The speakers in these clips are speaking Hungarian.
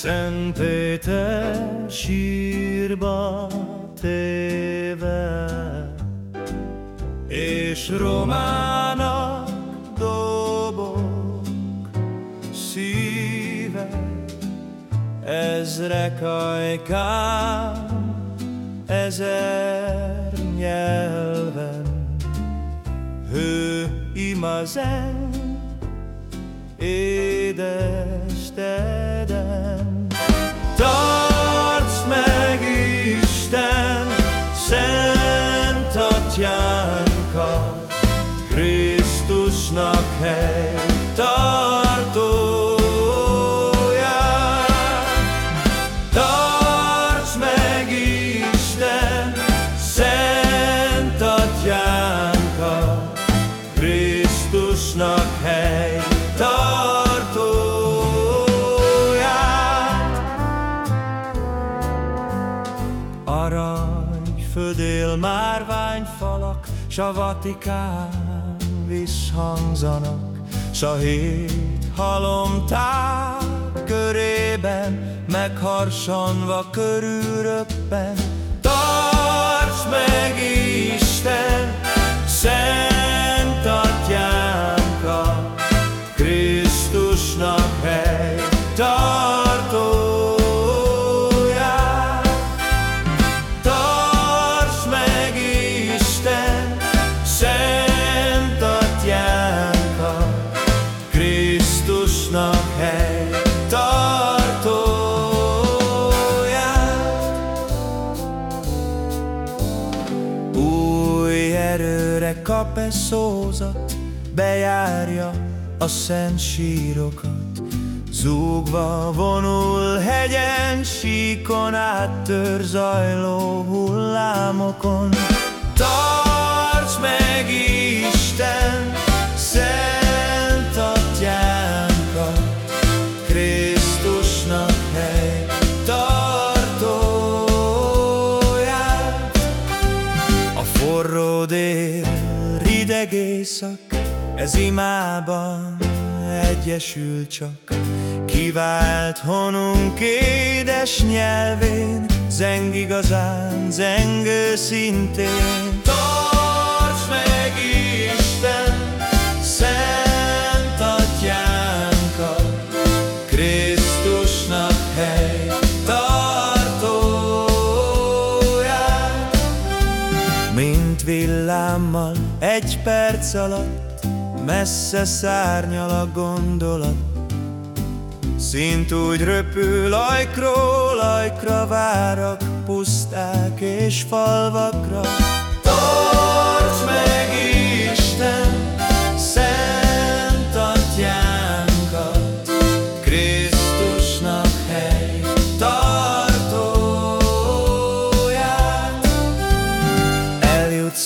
Szent Péter sírba téve, és romának dobok szíve, ezrek ajkán, ezer nyelven, hő imazen, édes atyánkat, Krisztusnak hely födél, márványfalak, s a Vatikán visszhangzanak, s a hét halomtár körében megharsanva körülröppen. Tarts meg, Isten, Krisztusnak hely tartóját. Új erőre kap-e szózat, bejárja a szent sírokat. Zúgva vonul hegyen, síkon áttör zajló hullámokon. Tarts meg, Isten, forró dél, rideg éjszak, ez imában egyesül csak. Kivált honunk édes nyelvén, zeng igazán, zeng őszintén. Tarts meg, Isten, szent atyánkat, Krisztusnak hely tartóját. Villámmal egy perc alatt Messze szárnyal a gondolat. Szint úgy röpül ajkról ajkra Várak puszták és falvakra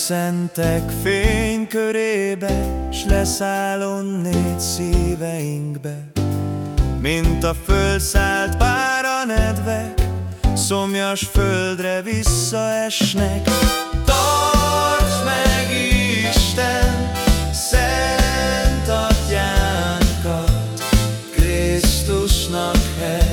Szentek fénykörébe, S leszáll onnét szíveinkbe, Mint a fölszállt pár a nedvek, Szomjas földre visszaesnek. Tarts meg, Isten, szent atyánkat, Krisztusnak hely